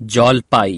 জলপাই